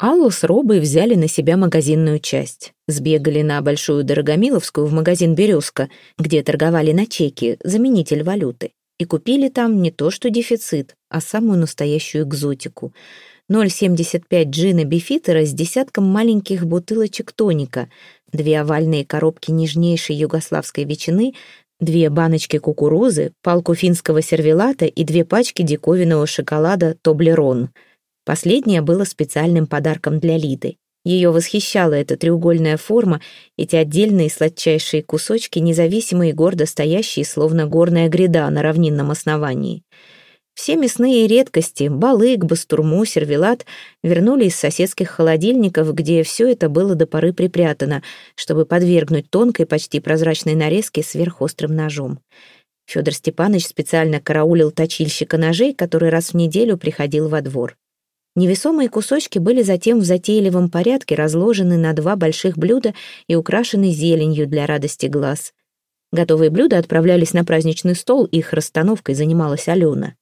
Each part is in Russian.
Аллу с Робой взяли на себя магазинную часть. Сбегали на Большую Дорогомиловскую в магазин «Березка», где торговали на чеки, заменитель валюты. И купили там не то что дефицит, а самую настоящую экзотику. 0,75 джина бифитера с десятком маленьких бутылочек тоника, две овальные коробки нежнейшей югославской ветчины, две баночки кукурузы, палку финского сервелата и две пачки диковинного шоколада «Тоблерон». Последнее было специальным подарком для Лиды. Ее восхищала эта треугольная форма, эти отдельные сладчайшие кусочки, независимые и гордо стоящие, словно горная гряда на равнинном основании. Все мясные редкости — балык, бастурму, сервелат — вернули из соседских холодильников, где все это было до поры припрятано, чтобы подвергнуть тонкой, почти прозрачной нарезке сверхострым ножом. Федор Степанович специально караулил точильщика ножей, который раз в неделю приходил во двор. Невесомые кусочки были затем в затейливом порядке разложены на два больших блюда и украшены зеленью для радости глаз. Готовые блюда отправлялись на праздничный стол, их расстановкой занималась Алена.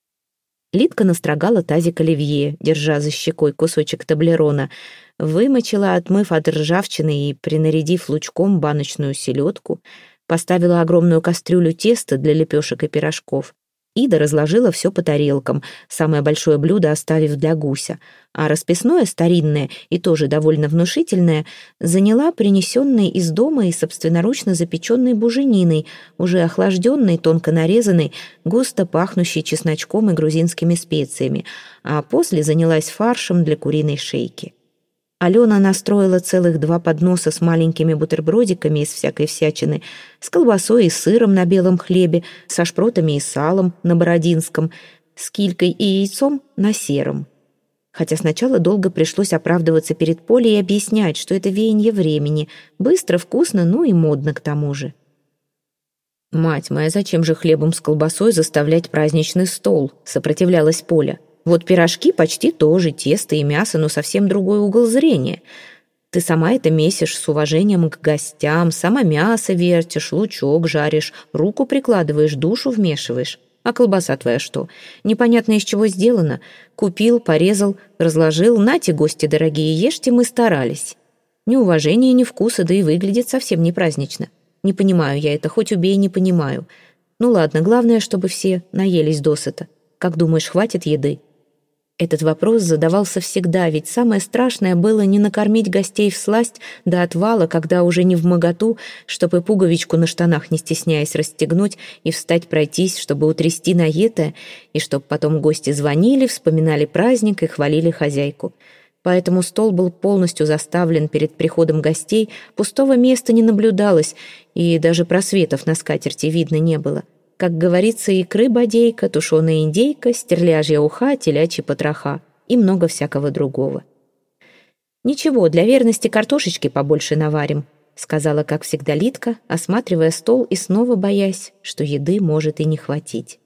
Лидка настрогала тазик оливье, держа за щекой кусочек таблерона, вымочила, отмыв от ржавчины и принарядив лучком баночную селедку, поставила огромную кастрюлю теста для лепешек и пирожков, Ида разложила все по тарелкам, самое большое блюдо оставив для гуся, а расписное, старинное и тоже довольно внушительное, заняла принесенной из дома и собственноручно запеченной бужениной, уже охлажденной, тонко нарезанной, густо пахнущей чесночком и грузинскими специями, а после занялась фаршем для куриной шейки. Алена настроила целых два подноса с маленькими бутербродиками из всякой всячины, с колбасой и сыром на белом хлебе, со шпротами и салом на бородинском, с килькой и яйцом на сером. Хотя сначала долго пришлось оправдываться перед Полей и объяснять, что это веяние времени, быстро, вкусно, ну и модно к тому же. «Мать моя, зачем же хлебом с колбасой заставлять праздничный стол?» — сопротивлялась Поля. Вот пирожки почти тоже, тесто и мясо, но совсем другой угол зрения. Ты сама это месишь с уважением к гостям, сама мясо вертишь, лучок жаришь, руку прикладываешь, душу вмешиваешь. А колбаса твоя что? Непонятно из чего сделана. Купил, порезал, разложил. Нате, гости дорогие, ешьте, мы старались. Ни уважения, ни вкуса, да и выглядит совсем не празднично. Не понимаю я это, хоть убей, не понимаю. Ну ладно, главное, чтобы все наелись досыта. Как думаешь, хватит еды? Этот вопрос задавался всегда, ведь самое страшное было не накормить гостей в сласть до отвала, когда уже не в моготу, чтобы пуговичку на штанах не стесняясь расстегнуть и встать пройтись, чтобы утрясти наетое, и чтобы потом гости звонили, вспоминали праздник и хвалили хозяйку. Поэтому стол был полностью заставлен перед приходом гостей, пустого места не наблюдалось, и даже просветов на скатерти видно не было. — как говорится, икры бодейка, тушеная индейка, стерляжья уха, телячьи потроха и много всякого другого. «Ничего, для верности картошечки побольше наварим», сказала, как всегда, Литка, осматривая стол и снова боясь, что еды может и не хватить.